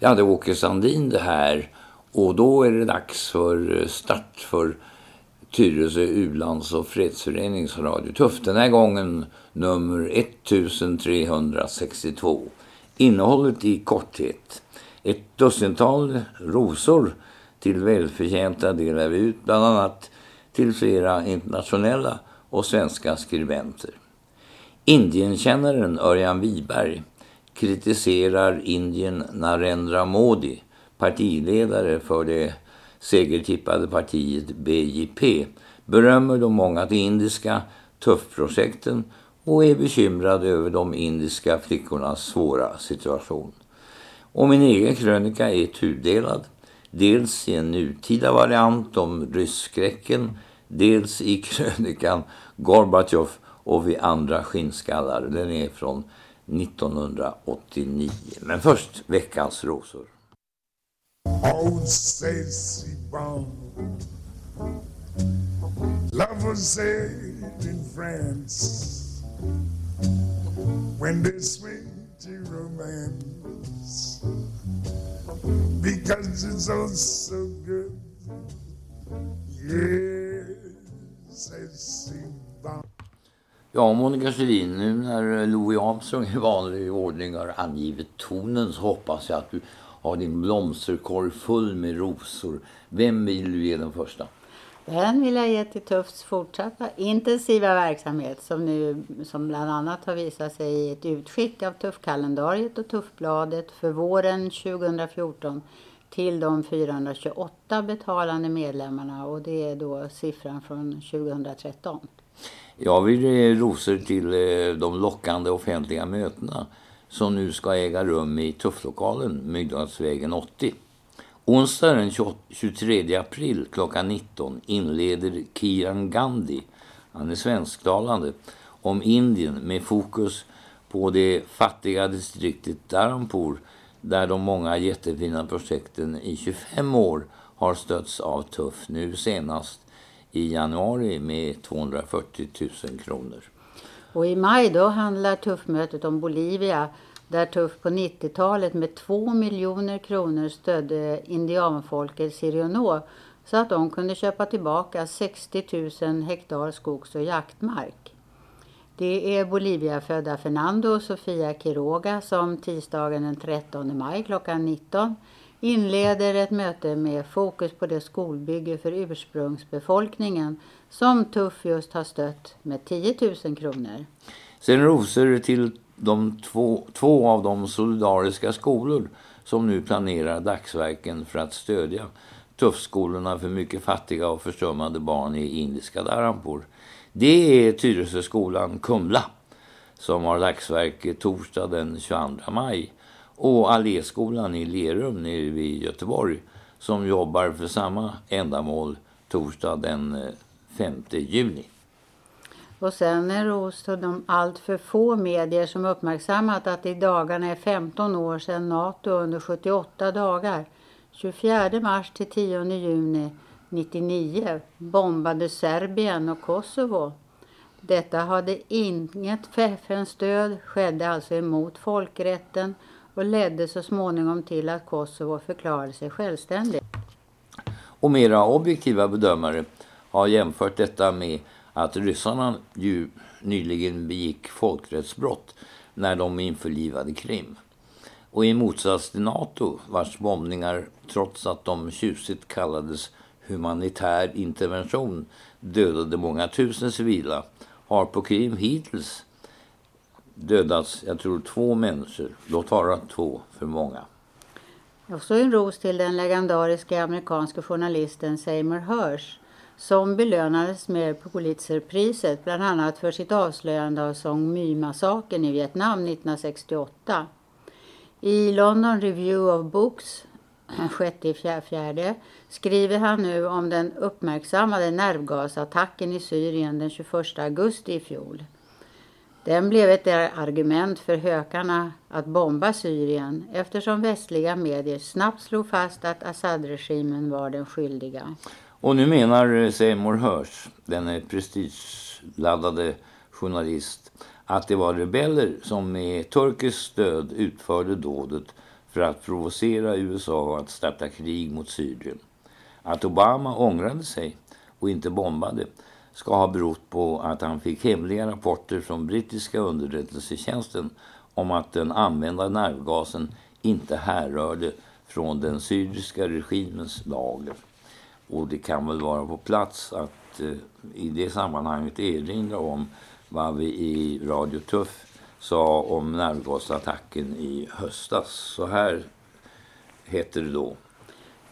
Ja, det är Åke Sandin det här. Och då är det dags för eh, start för Tyresö Ulands- och fredsföreningsradio Tuff. Den här gången nummer 1362. Innehållet i korthet. Ett dussintal rosor till välförtjänta delar vi ut bland annat till flera internationella och svenska skribenter. Indienkännaren Örjan Wiberg kritiserar Indien Narendra Modi, partiledare för det segertippade partiet BJP, berömmer de många indiska tuffprojekten och är bekymrad över de indiska flickornas svåra situation. Och min egen krönika är tudelad, dels i en nutida variant om rysskräcken, dels i krönikan Gorbachev och vi andra skinnskallar. Den är från 1989. Men först veckans rosor. Old Stacy Bond. Love said in France. When they swing to romance. Because it's all so good. Yes, I see Bond. Ja, Monica Selin, nu när Louis Armstrong i vanlig ordning har angivit tonen så hoppas jag att du har din blomsterkorg full med rosor. Vem vill du ge den första? Den vill jag ge till Tufts fortsatta intensiva verksamhet som nu som bland annat har visat sig i ett utskick av Tuffkalendariet och Tuffbladet för våren 2014 till de 428 betalande medlemmarna och det är då siffran från 2013. Jag vill ge rosor till eh, de lockande offentliga mötena som nu ska äga rum i Tufflokalen, Myggdalsvägen 80. Onsdag den 23 april klockan 19 inleder Kiran Gandhi, han är svensktalande, om Indien med fokus på det fattiga distriktet Dharampur där de många jättefina projekten i 25 år har stötts av Tuff nu senast i januari med 240 000 kronor. Och i maj då handlar tuffmötet om Bolivia där Tuff på 90-talet med 2 miljoner kronor stödde indianfolket Sirionå så att de kunde köpa tillbaka 60 000 hektar skogs- och jaktmark. Det är Bolivia-födda Fernando och Sofia Quiroga som tisdagen den 13 maj klockan 19 inleder ett möte med fokus på det skolbygge för ursprungsbefolkningen som Tuff just har stött med 10 000 kronor. Sen rosor till de två, två av de solidariska skolor som nu planerar dagsverken för att stödja tuffskolorna för mycket fattiga och försummade barn i indiska Dharampur. Det är Tyresöskolan Kumla som har dagsverk torsdag den 22 maj och Alléskolan i Lerum nere vid Göteborg som jobbar för samma ändamål torsdag den eh, 5 juni. Och sen en ros till de allt för få medier som uppmärksammat att i dagarna är 15 år sedan NATO under 78 dagar, 24 mars till 10 juni 99, bombade Serbien och Kosovo. Detta hade inget FN-stöd, skedde alltså emot folkrätten och ledde så småningom till att Kosovo förklarade sig självständigt. Och mera objektiva bedömare har jämfört detta med att ryssarna ju nyligen begick folkrättsbrott när de införlivade Krim. Och i motsats till NATO, vars bombningar trots att de tjusigt kallades humanitär intervention dödade många tusen civila, har på Krim hittills dödats, jag tror två människor, låt vara två för många. Och så en ros till den legendariska amerikanska journalisten Seymour Hersh som belönades med Pulitzerpriset bland annat för sitt avslöjande av Song My-massakern i Vietnam 1968. I London Review of Books, 6-4 skriver han nu om den uppmärksammade nervgasattacken i Syrien den 21 augusti i fjol. Den blev ett argument för hökarna att bomba Syrien eftersom västliga medier snabbt slog fast att Assad-regimen var den skyldiga. Och nu menar Seymour Hersh, den prestigeladdade journalist, att det var rebeller som med turkisk stöd utförde dådet för att provocera USA att starta krig mot Syrien. Att Obama ångrade sig och inte bombade ska ha berott på att han fick hemliga rapporter från brittiska underrättelsetjänsten om att den använda nervgasen inte härrörde från den syriska regimens lager. Och det kan väl vara på plats att eh, i det sammanhanget erinra om vad vi i Radio Tuff sa om nervgasattacken i höstas. Så här heter det då.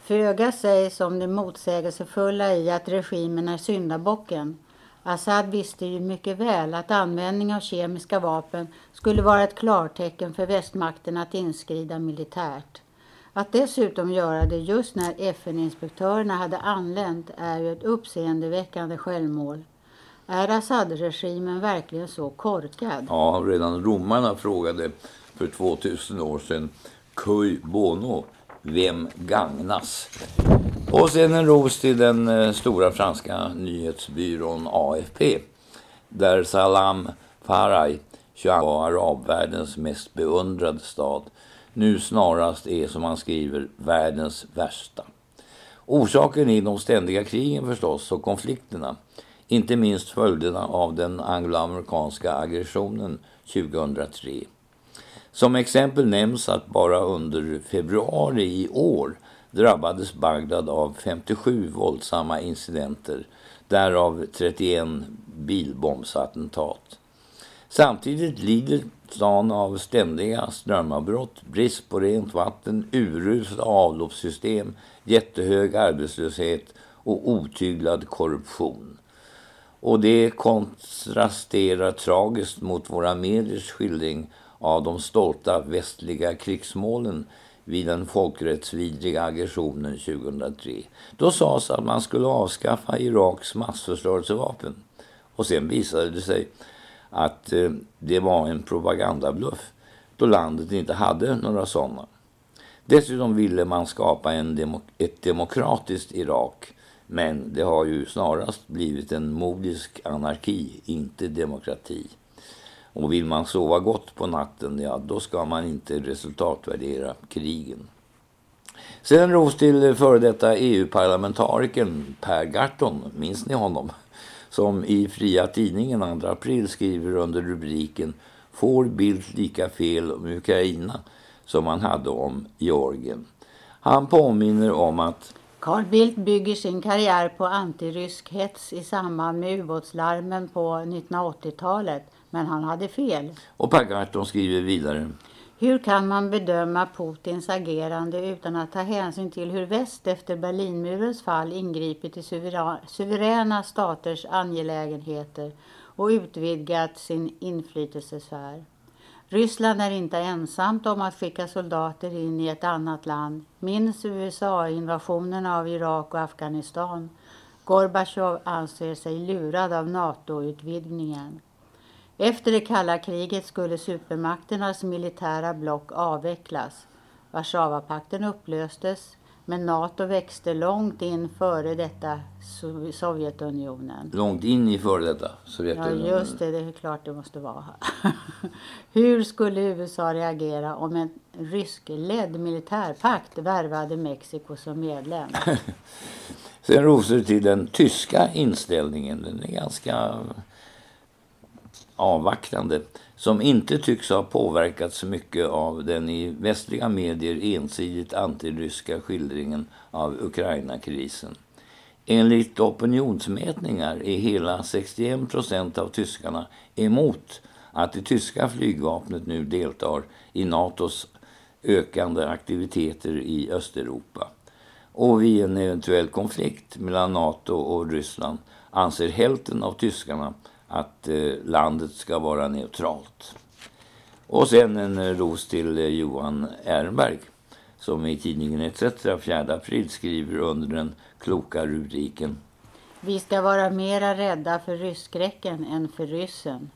Föga sägs om det motsägelsefulla i att regimen är syndabocken. Assad visste ju mycket väl att användning av kemiska vapen skulle vara ett klartecken för västmakten att inskrida militärt. Att dessutom göra det just när FN-inspektörerna hade anlänt är ju ett uppseendeväckande självmål. Är Assad-regimen verkligen så korkad? Ja, redan romarna frågade för 2000 år sedan Cui bono, vem gagnas? Och sen en ros till den eh, stora franska nyhetsbyrån AFP där Salam Faraj, 22 arabvärldens mest beundrade stad, nu snarast är som han skriver världens värsta. Orsaken är de ständiga krigen förstås och konflikterna. Inte minst följderna av den angloamerikanska aggressionen 2003. Som exempel nämns att bara under februari i år drabbades Bagdad av 57 våldsamma incidenter, därav 31 bilbombsattentat. Samtidigt lider stan av ständiga strömavbrott, brist på rent vatten, urusla avloppssystem, jättehög arbetslöshet och otyglad korruption. Och det kontrasterar tragiskt mot våra mediers skildring av de stolta västliga krigsmålen vid den folkrättsvidriga aggressionen 2003. Då sades att man skulle avskaffa Iraks massförstörelsevapen. Och sen visade det sig att eh, det var en propagandabluff då landet inte hade några sådana. Dessutom ville man skapa en demok ett demokratiskt Irak men det har ju snarast blivit en modisk anarki, inte demokrati. Och vill man sova gott på natten, ja då ska man inte resultatvärdera krigen. Sen ros till före detta EU-parlamentarikern Per Gahrton, minns ni honom? Som i Fria Tidningen 2 april skriver under rubriken Får Bildt lika fel om Ukraina som han hade om Georgien. Han påminner om att Carl Bildt bygger sin karriär på antirysk hets i samband med ubåtslarmen på 1980-talet men han hade fel. Och Per Gahrton skriver vidare. Hur kan man bedöma Putins agerande utan att ta hänsyn till hur väst efter Berlinmurens fall ingripit i suveräna staters angelägenheter och utvidgat sin inflytelsesfär? Ryssland är inte ensamt om att skicka soldater in i ett annat land. Minns USA-invasionen av Irak och Afghanistan. Gorbachev anser sig lurad av NATO-utvidgningen. Efter det kalla kriget skulle supermakternas militära block avvecklas. Warszawapakten upplöstes, men NATO växte långt in före detta Sovjetunionen. Långt in i före detta Sovjetunionen? Ja, just det. Det är klart det måste vara. Hur skulle USA reagera om en ryskledd militärpakt värvade Mexiko som medlem? Sen rosar till den tyska inställningen. Den är ganska avvaktande som inte tycks ha påverkats så mycket av den i västliga medier ensidigt antiryska skildringen av Ukraina-krisen. Enligt opinionsmätningar är hela 61 procent av tyskarna emot att det tyska flygvapnet nu deltar i Natos ökande aktiviteter i Östeuropa. Och vid en eventuell konflikt mellan Nato och Ryssland anser hälften av tyskarna att eh, landet ska vara neutralt. Och sen en eh, ros till eh, Johan Ehrenberg som i tidningen ETC 4 april skriver under den kloka rubriken Vi ska vara mera rädda för rysskräcken än för ryssen.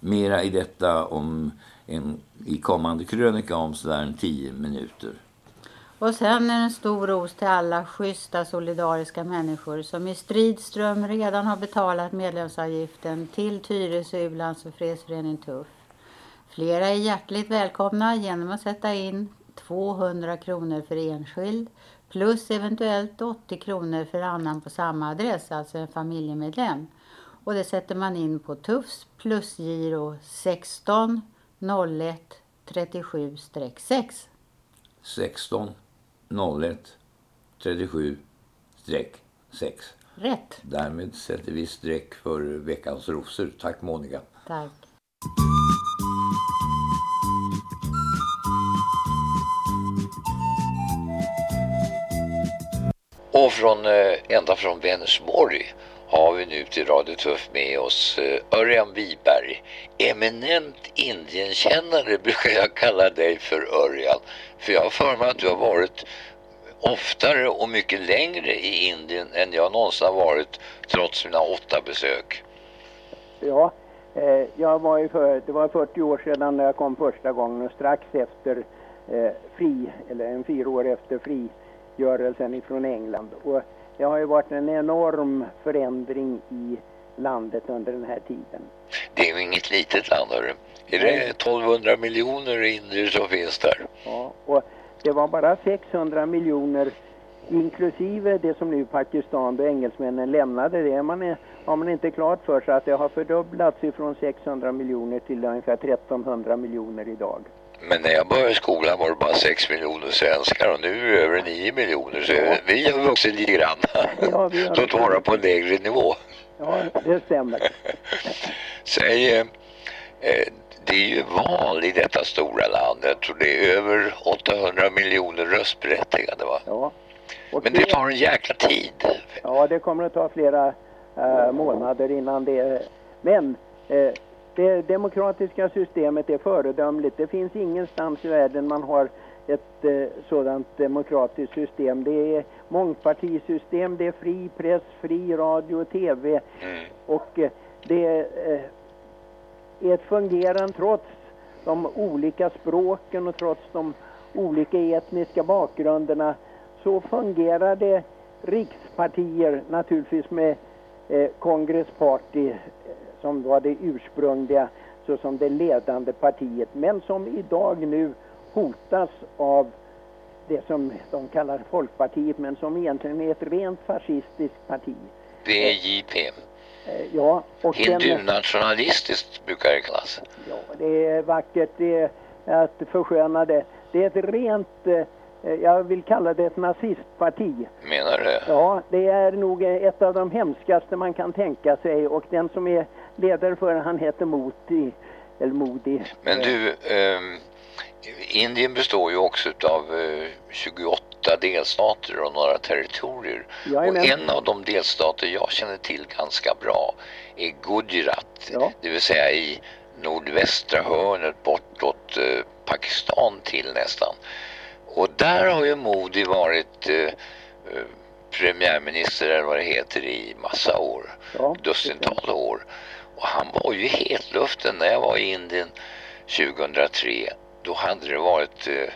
Mera i detta om en, i kommande krönika om sådär tio minuter. Och sen en stor ros till alla schyssta solidariska människor som i stridström redan har betalat medlemsavgiften till Tyresö u-lands och fredsförening Tuff. Flera är hjärtligt välkomna genom att sätta in 200 kronor för enskild plus eventuellt 80 kronor för annan på samma adress, alltså en familjemedlem. Och det sätter man in på TUFFs plusgiro 16 01 37-6. 16 01 37 6. Rätt. Därmed sätter vi streck för veckans rosor. Tack Monica. Tack. Och från, eh, ända från Vänersborg har vi nu till Radio Tuff med oss eh, Örjan Wiberg. Eminent Indienkännare brukar jag kalla dig för Örjan. För jag har för mig att du har varit oftare och mycket längre i Indien än jag någonsin har varit trots mina åtta besök. Ja, eh, jag var ju för, det var 40 år sedan när jag kom första gången och strax efter eh, fri, eller en fyra år efter frigörelsen ifrån England. Och det har ju varit en enorm förändring i landet under den här tiden. Det är ju inget litet land, hörru. Är det 1200 miljoner indier som finns där? Ja, och det var bara 600 miljoner inklusive det som nu Pakistan och engelsmännen lämnade. Det man har man inte klart för sig att det har fördubblats ifrån 600 miljoner till ungefär 1300 miljoner idag. Men när jag började skolan var det bara 6 miljoner svenskar och nu är det över 9 miljoner så ja. vi har vuxit lite grann. Ja, vi Låt vara på en lägre nivå. Ja, det stämmer. Säg, eh, det är ju val i detta stora land. Jag tror det är över 800 miljoner röstberättigade va? Ja. Och Men det tar en jäkla tid. Ja, det kommer att ta flera äh, månader innan det... Men äh, det demokratiska systemet är föredömligt. Det finns ingenstans i världen man har ett eh, sådant demokratiskt system. Det är mångpartisystem, det är fri press, fri radio och tv. Mm. Och eh, det eh, är ett fungerande trots de olika språken och trots de olika etniska bakgrunderna så fungerar det rikspartier naturligtvis med eh, Congress Party eh, som var det ursprungliga såsom det ledande partiet men som idag nu hotas av det som de kallar Folkpartiet men som egentligen är ett rent fascistiskt parti. BJP. Eh, ja. Och Hindu-nationalistiskt brukar det kallas. Ja, det är vackert det är att försköna det. Det är ett rent, eh, jag vill kalla det ett nazistparti. Menar du? Ja, det är nog ett av de hemskaste man kan tänka sig och den som är ledare för han heter Moti, eller Modi. Men du, eh, Indien består ju också av eh, 28 delstater och några territorier. Jajamän. Och en av de delstater jag känner till ganska bra är Gujarat. Ja. Det vill säga i nordvästra hörnet bortåt eh, Pakistan till nästan. Och där har ju Modi varit eh, eh premiärminister eller vad det heter i massa år. Ja, dussintal år. Och han var ju helt luften när jag var i Indien 2003. Då hade det varit eh,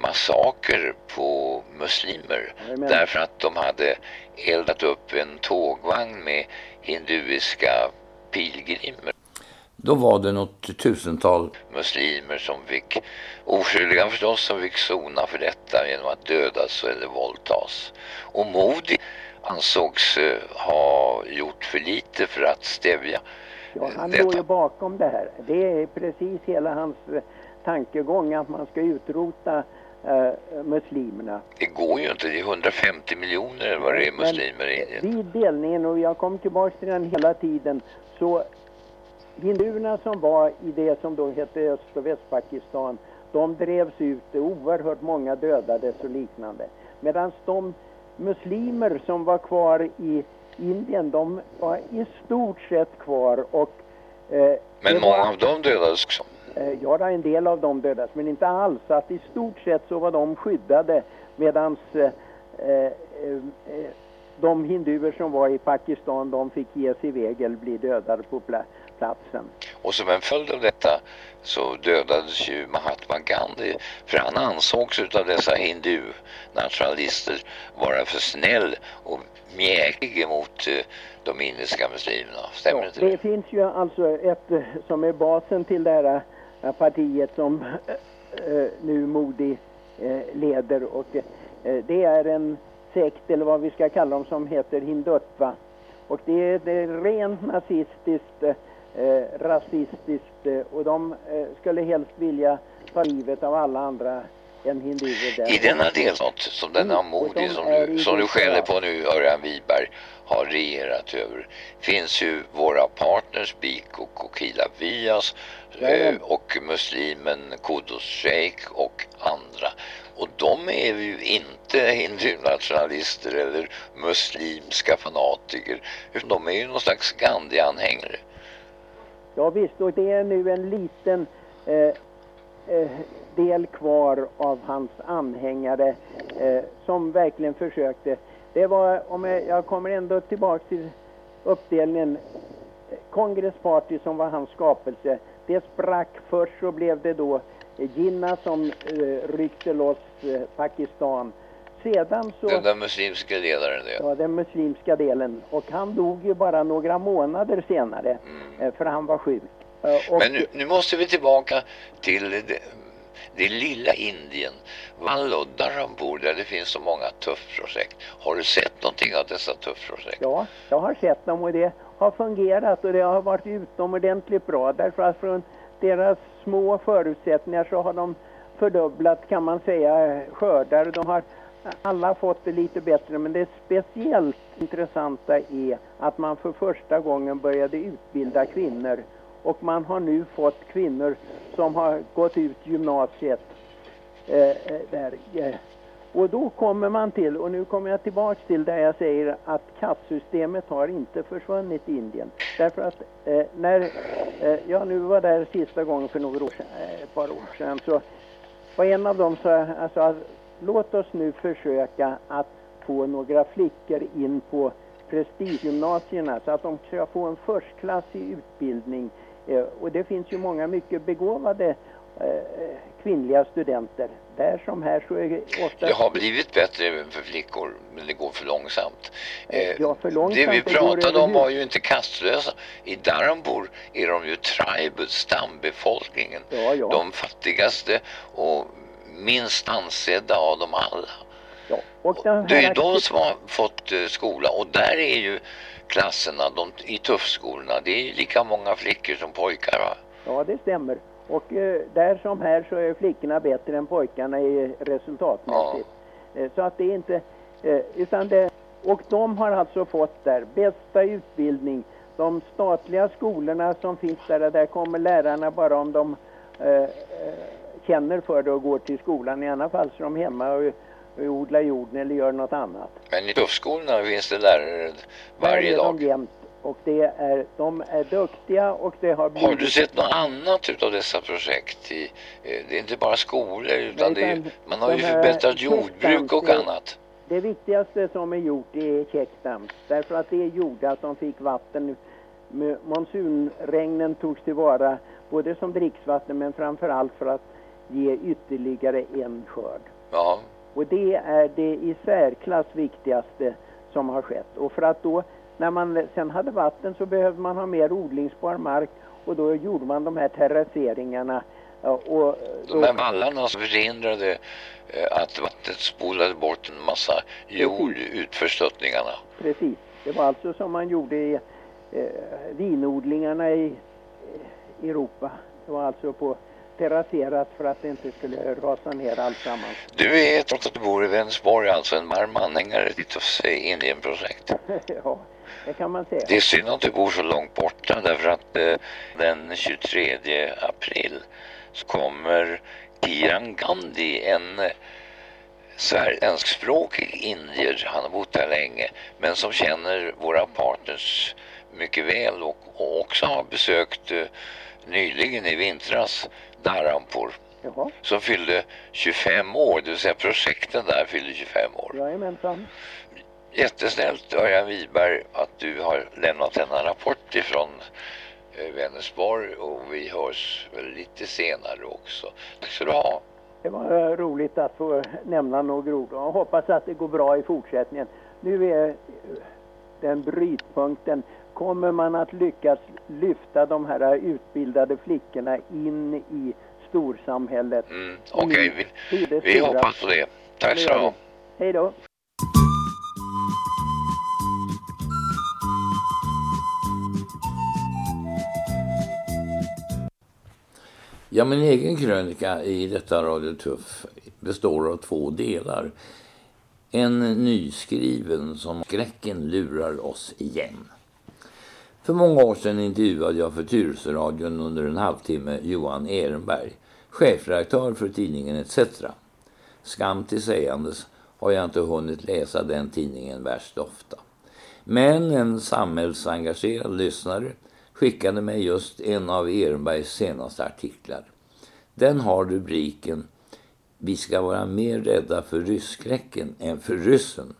massaker på muslimer Amen. därför att de hade eldat upp en tågvagn med hinduiska pilgrimer. Då var det något tusental muslimer som fick, oskyldiga förstås, som fick sona för detta genom att dödas eller våldtas. Och Modi ansågs uh, ha gjort för lite för att stävja Ja, han låg ju bakom det här. Det är precis hela hans eh, tankegång att man ska utrota uh, muslimerna. Det går ju inte, det är 150 miljoner eller vad det är muslimer i Indien. Vid delningen, och jag kom tillbaka till den hela tiden, så hinduerna som var i det som då hette Öst och Västpakistan, de drevs ut, oerhört många dödades och liknande. Medan de muslimer som var kvar i Indien, de var i stort sett kvar och... Eh, men många var, av dem dödades också? Eh, ja, en del av dem dödades, men inte alls. Att i stort sett så var de skyddade medans eh, eh, eh de hinduer som var i Pakistan, de fick ge sig iväg eller bli dödade på plats platsen. Och som en följd av detta så dödades ju Mahatma Gandhi för han ansågs av dessa hindu-nationalister vara för snäll och mjäkig mot eh, de indiska muslimerna. Stämmer ja, inte det? Det finns ju alltså ett eh, som är basen till det här eh, partiet som nu Modi leder och det är en sekt eller vad vi ska kalla dem som heter Hindutva. Och det är, det är rent nazistiskt, eh, rasistiskt eh, och de eh, skulle helst vilja ta livet av alla andra än hinduer där. I denna delstat som denna Mm, Modi som du, som du skäller på nu, Örjan Wiberg, har regerat över finns ju våra partners Bik och Kokila Vias eh, Jajamän. och muslimen Kudus Sheikh och andra. Och de är ju inte hindunationalister eller muslimska fanatiker utan de är ju någon slags Gandhi-anhängare. Ja visst, och det är nu en liten eh, eh, del kvar av hans anhängare eh, som verkligen försökte. Det var, om jag, jag kommer ändå tillbaks till uppdelningen, Congress Party som var hans skapelse. Det sprack först så blev det då Jinnah som eh, ryckte loss eh, Pakistan. Sedan så... Den där muslimska ledaren det. Ja, den muslimska delen. Och han dog ju bara några månader senare, eh, för han var sjuk. Eh, Och, Men nu, nu måste vi tillbaka till det, det lilla Indien, Vallo, Dharampur, där det finns så många tuffprojekt. Har du sett någonting av dessa tuffprojekt? Ja, jag har sett dem och det har fungerat och det har varit utomordentligt bra därför att från deras små förutsättningar så har de fördubblat kan man säga skördar. De har alla har fått det lite bättre men det speciellt intressanta är att man för första gången började utbilda kvinnor och man har nu fått kvinnor som har gått ut gymnasiet eh, eh där. eh. Och då kommer man till, och nu kommer jag tillbaks till där jag säger att kastsystemet har inte försvunnit i Indien. Därför att eh, när eh, jag nu var där sista gången för några år sedan, eh, ett par år sedan så var en av dem så alltså, låt oss nu försöka att få några flickor in på prestigegymnasierna så att de ska få en förstklassig utbildning. Eh, och det finns ju många mycket begåvade eh, kvinnliga studenter. Där som här så är det ofta... Det har blivit bättre för flickor, men det går för långsamt. Eh, Ja, för långsamt, det vi det pratade om överhuvud- var ju inte kastlösa. I Dharampur är de ju tribal, stambefolkningen. Ja, ja. De fattigaste och minst ansedda av dem alla. ja. Den Det är ju här de som har fått eh, skola och där är ju klasserna de, i tuffskolorna. Det är ju lika många flickor som pojkar va? Ja, det stämmer. Och eh, där som här så är flickorna bättre än pojkarna i resultatmässigt. Eh, så att det är inte, eh, utan det, och de har alltså fått där bästa utbildning. De statliga skolorna som finns där, där kommer lärarna bara om de eh, eh, känner för det och går till skolan. I alla fall så är de hemma och, och odlar jorden eller gör något annat. Men i tuffskolorna finns det lärare varje där är dag. de jämt. Och det är, de är duktiga och det har Har du sett något annat utav dessa projekt? I, eh, det är inte bara skolor utan Nej, det är, utan man har ju förbättrat jordbruk och annat. Det viktigaste som är gjort är checkdams. Därför att det gjorde att de fick vatten. Monsunregnen togs tillvara både som dricksvatten men framförallt för att ge ytterligare en skörd. Ja, Och det är det i särklass viktigaste som har skett. Och för att då, när man sen hade vatten så behövde man ha mer odlingsbar mark och då gjorde man de här terrasseringarna. Och de här vallarna som förhindrade eh, att vattnet spolade bort en massa jord utför sluttningarna. Precis. Det var alltså som man gjorde i eh, vinodlingarna i eh, Europa. Det var alltså på terrasserat för att det inte skulle rasa ner alltsammans. Du är, trots att du bor i Vänersborg, alltså en varm anhängare till Tufs Indienprojekt. ja, det kan man säga. Det är synd att du bor så långt borta därför att eh, den 23 april så kommer Kiran Gandhi, en eh, svenskspråkig indier, han har bott här länge, men som känner våra partners mycket väl och, och också har besökt eh, nyligen i vintras Dharampur Jaha, som fyllde 25 år, det vill säga projekten där fyllde 25 år. jajamensan. Jättesnällt Örjan Wiberg att du har lämnat denna rapport ifrån eh, Vänersborg och vi hörs väl lite senare också. Tack ska du ha. Det var eh, roligt att få nämna några ord och hoppas att det går bra i fortsättningen. Nu är eh, den brytpunkten. Kommer man att lyckas lyfta de här utbildade flickorna in i storsamhället. Mm, Okej, vi, vi hoppas på det. Tack så mycket. Hej då. Ja, min egen krönika i detta Radio Tuff består av två delar. En nyskriven som skräcken lurar oss igen. För många år sedan intervjuade jag för Tyresöradion under en halvtimme Johan Ehrenberg, chefredaktör för tidningen ETC. Skam till sägandes har jag inte hunnit läsa den tidningen värst ofta. Men en samhällsengagerad lyssnare skickade mig just en av Ehrenbergs senaste artiklar. Den har rubriken Vi ska vara mer rädda för rysskräcken än för ryssen.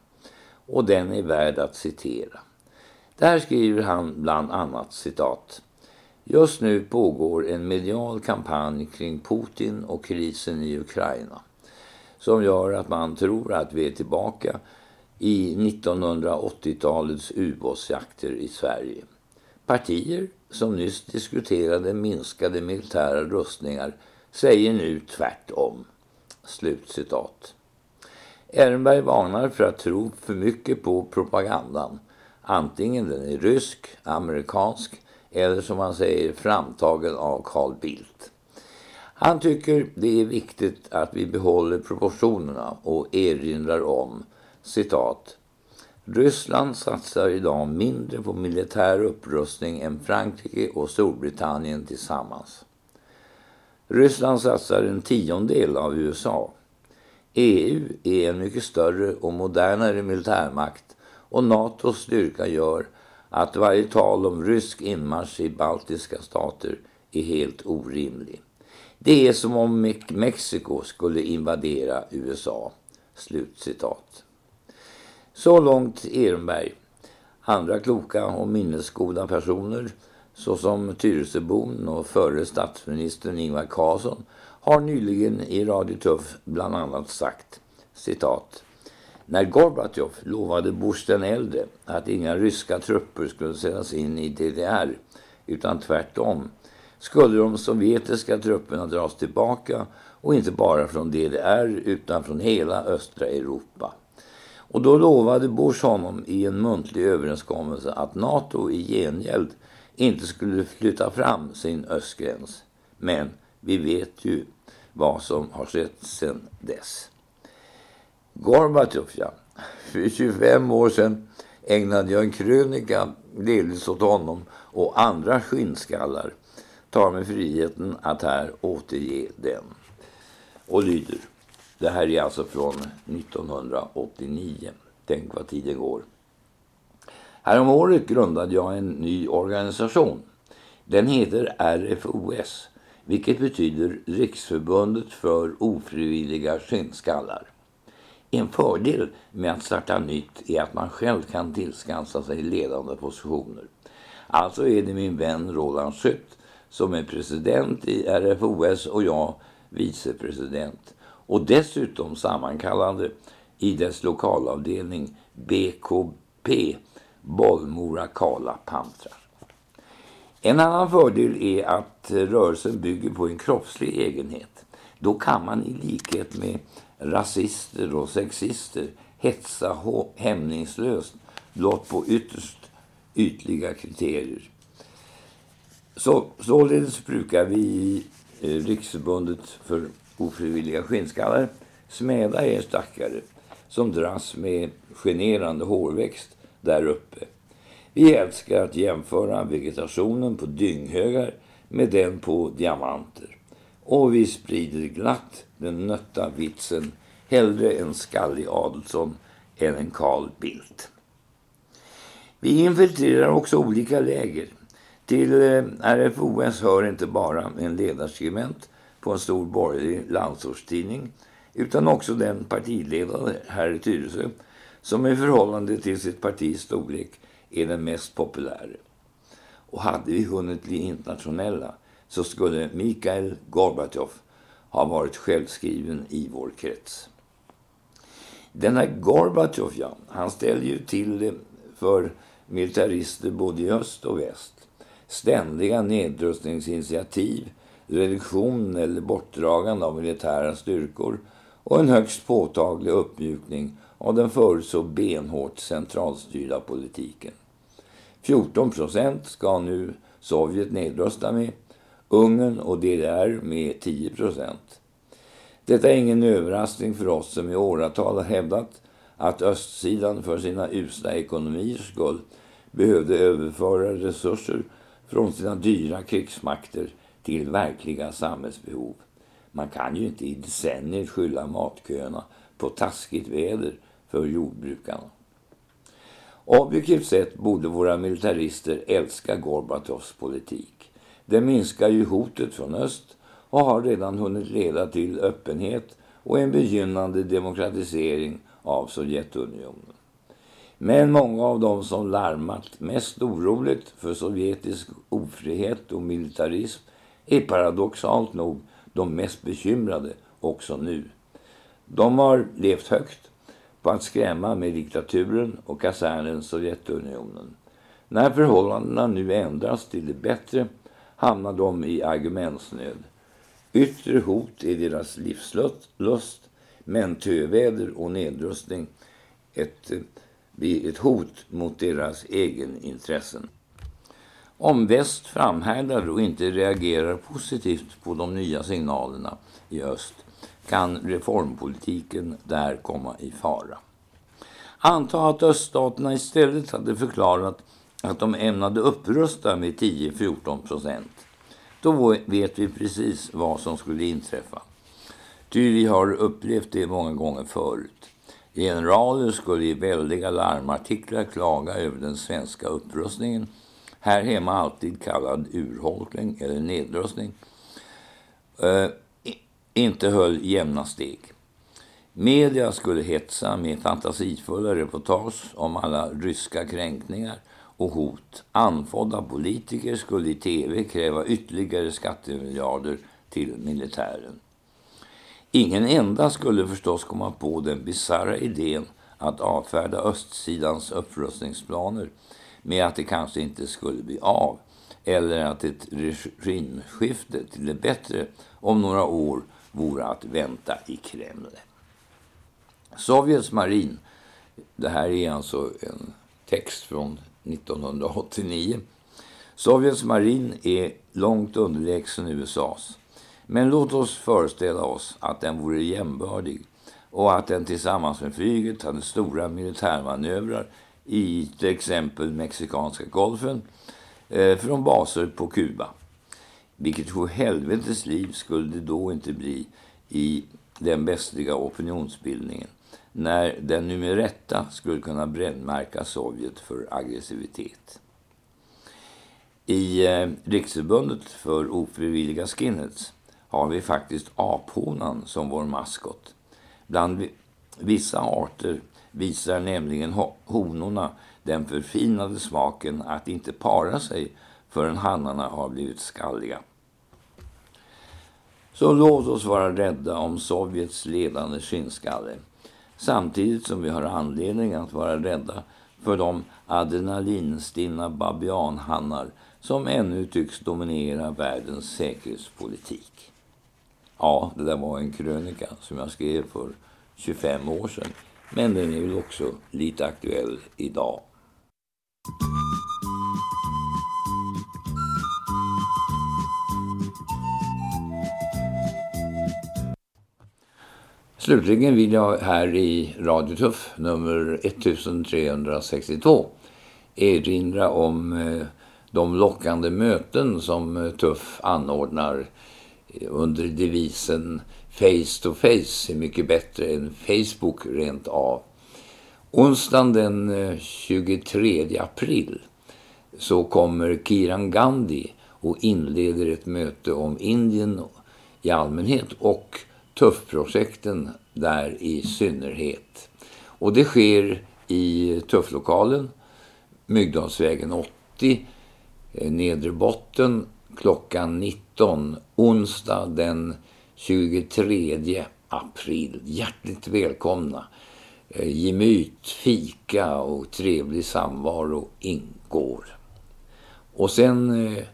Och den är värd att citera. Där skriver han bland annat citat. Just nu pågår en medial kampanj kring Putin och krisen i Ukraina som gör att man tror att vi är tillbaka i 1980-talets ubåtsjakter i Sverige. Partier som nyss diskuterade minskade militära rustningar säger nu tvärtom. Slutcitat. Ehrenberg varnar för att tro för mycket på propagandan. Antingen den är rysk, amerikansk eller som man säger framtagen av Carl Bildt. Han tycker det är viktigt att vi behåller proportionerna och erinrar om citat Ryssland satsar idag mindre på militär upprustning än Frankrike och Storbritannien tillsammans. Ryssland satsar en tiondel av USA. EU är en mycket större och modernare militärmakt och NATOs styrka gör att varje tal om rysk inmarsch i baltiska stater är helt orimlig. Det är som om Mexiko skulle invadera USA. Slutcitat. Så långt Ehrenberg. Andra kloka och minnesgoda personer såsom Tyresöbon och förre statsministern Ingvar Carlsson har nyligen i Radio Tuff bland annat sagt citat när Gorbatjov lovade Bush den äldre att inga ryska trupper skulle sändas in i DDR utan tvärtom skulle de sovjetiska trupperna dras tillbaka och inte bara från DDR utan från hela östra Europa. Och då lovade Bush honom i en muntlig överenskommelse att NATO i gengäld inte skulle flytta fram sin östgräns. Men vi vet ju vad som har skett sedan dess. Gorbatjov, ja. För 25 år sedan ägnade jag en krönika delvis åt honom och andra skinnskallar. Tar mig friheten att här återge den. Och lyder. Det här är alltså från 1989. Tänk vad tiden går. Häromåret grundade jag en ny organisation. Den heter RFOS, vilket betyder Riksförbundet för ofrivilliga skinnskallar. En fördel med att starta nytt är att man själv kan tillskansa sig ledande positioner. Alltså är det min vän Roland Schött som är president i RFOS och jag vicepresident och dessutom sammankallande i dess lokalavdelning BKP, Bollmora Kala Pantrar. En annan fördel är att rörelsen bygger på en kroppslig egenhet. Då kan man i likhet med rasister och sexister hetsa hämningslöst blott på ytterst ytliga kriterier. Så, således brukar vi i eh, Riksförbundet för ofrivilliga skinnskallar smäda er stackare som dras med generande hårväxt där uppe. Vi älskar att jämföra vegetationen på dynghögar med den på diamanter. Och vi sprider glatt den nötta vitsen hellre en skallig Adelsson än en Carl Bildt. Vi infiltrerar också olika läger. Till eh, RFOS hör inte bara en ledarskribent på en stor borgerlig landsortstidning utan också den partiledare här i Tyresö som i förhållande till sitt partis storlek är den mest populära. Och hade vi hunnit bli internationella så skulle Mikhail Gorbatjov ha varit självskriven i vår krets. Denna Gorbatjov, ja, han ställer ju till det för militarister både i öst och väst. Ständiga nedrustningsinitiativ reduktion eller bortdragande av militära styrkor och en högst påtaglig uppmjukning av den förut så benhårt centralstyrda politiken. 14 procent ska nu Sovjet nedrusta med, Ungern och DDR med 10 procent. Detta är ingen överraskning för oss som i åratal har hävdat att östsidan för sina usla ekonomiers skull behövde överföra resurser från sina dyra krigsmakter till verkliga samhällsbehov. Man kan ju inte i decennier skylla matköerna på taskigt väder för jordbrukarna. Objektivt sett borde våra militarister älska Gorbatovs politik. Det minskar ju hotet från öst och har redan hunnit leda till öppenhet och en begynnande demokratisering av Sovjetunionen. Men många av dem som larmat mest oroligt för sovjetisk ofrihet och militarism är paradoxalt nog de mest bekymrade också nu. De har levt högt på att skrämma med diktaturen och kasernen Sovjetunionen. När förhållandena nu ändras till det bättre hamnar de i argumentsnöd. Yttre hot är deras livslust, men töväder och nedrustning ett, blir ett hot mot deras egenintressen. Om väst framhärdar och inte reagerar positivt på de nya signalerna i öst kan reformpolitiken där komma i fara. Anta att öststaterna istället hade förklarat att de ämnade upprusta med 10-14 procent. Då vet vi precis vad som skulle inträffa. Ty vi har upplevt det många gånger förut. Generaler skulle i väldiga larmartiklar klaga över den svenska upprustningen här hemma alltid kallad urholkning eller nedrustning, eh, inte höll jämna steg. Media skulle hetsa med fantasifulla reportage om alla ryska kränkningar och hot. Anfådda politiker skulle i tv kräva ytterligare skattemiljarder till militären. Ingen enda skulle förstås komma på den bizarra idén att avfärda östsidans upprustningsplaner med att det kanske inte skulle bli av eller att ett regimskifte till det bättre om några år vore att vänta i Kreml. Sovjets marin, det här är alltså en text från 1989. Sovjets marin är långt underlägsen USAs. Men låt oss föreställa oss att den vore jämbördig och att den tillsammans med flyget hade stora militärmanövrar i till exempel Mexikanska golfen eh, från baser på Kuba. Vilket helvetes liv skulle det då inte bli i den västliga opinionsbildningen när den nu med rätta skulle kunna brännmärka Sovjet för aggressivitet. I eh, Riksförbundet för ofrivilliga skinheads har vi faktiskt aphonan som vår maskot. Bland vissa arter visar nämligen honorna den förfinade smaken att inte para sig förrän hannarna har blivit skalliga. Så låt oss vara rädda om Sovjets ledande skinnskalle samtidigt som vi har anledning att vara rädda för de adrenalinstinna babianhannar som ännu tycks dominera världens säkerhetspolitik. Ja, det där var en krönika som jag skrev för 25 år sedan men den är väl också lite aktuell idag. Slutligen vill jag här i Radio Tuff nummer 1362 erinra om eh, de lockande möten som eh, Tuff anordnar eh, under devisen face to face är mycket bättre än Facebook rent av. Onsdagen den 23 april så kommer Kiran Gandhi och inleder ett möte om Indien i allmänhet och tuffprojekten där i synnerhet. Och det sker i Tufflokalen, Myggdalsvägen 80, eh, Nedre Botten klockan 19 onsdag den 23 april. Hjärtligt välkomna. Eh, Gemyt, fika och trevlig samvaro ingår. Och sen eh,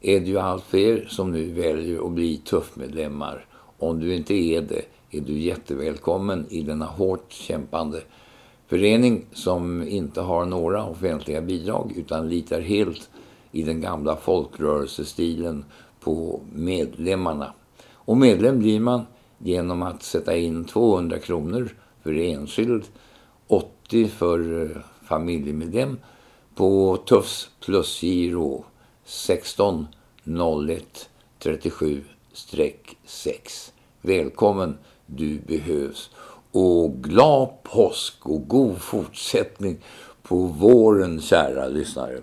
är det ju allt fler som nu väljer att bli tuffmedlemmar. Om du inte är det är du jättevälkommen i denna hårt kämpande förening som inte har några offentliga bidrag utan litar helt i den gamla folkrörelsestilen på medlemmarna. Och medlem blir man genom att sätta in 200 kronor för enskild, 80 för eh, familjemedlem på Tufs plusgiro 16 01 37 6. Välkommen, du behövs. Och glad påsk och god fortsättning på våren, kära lyssnare.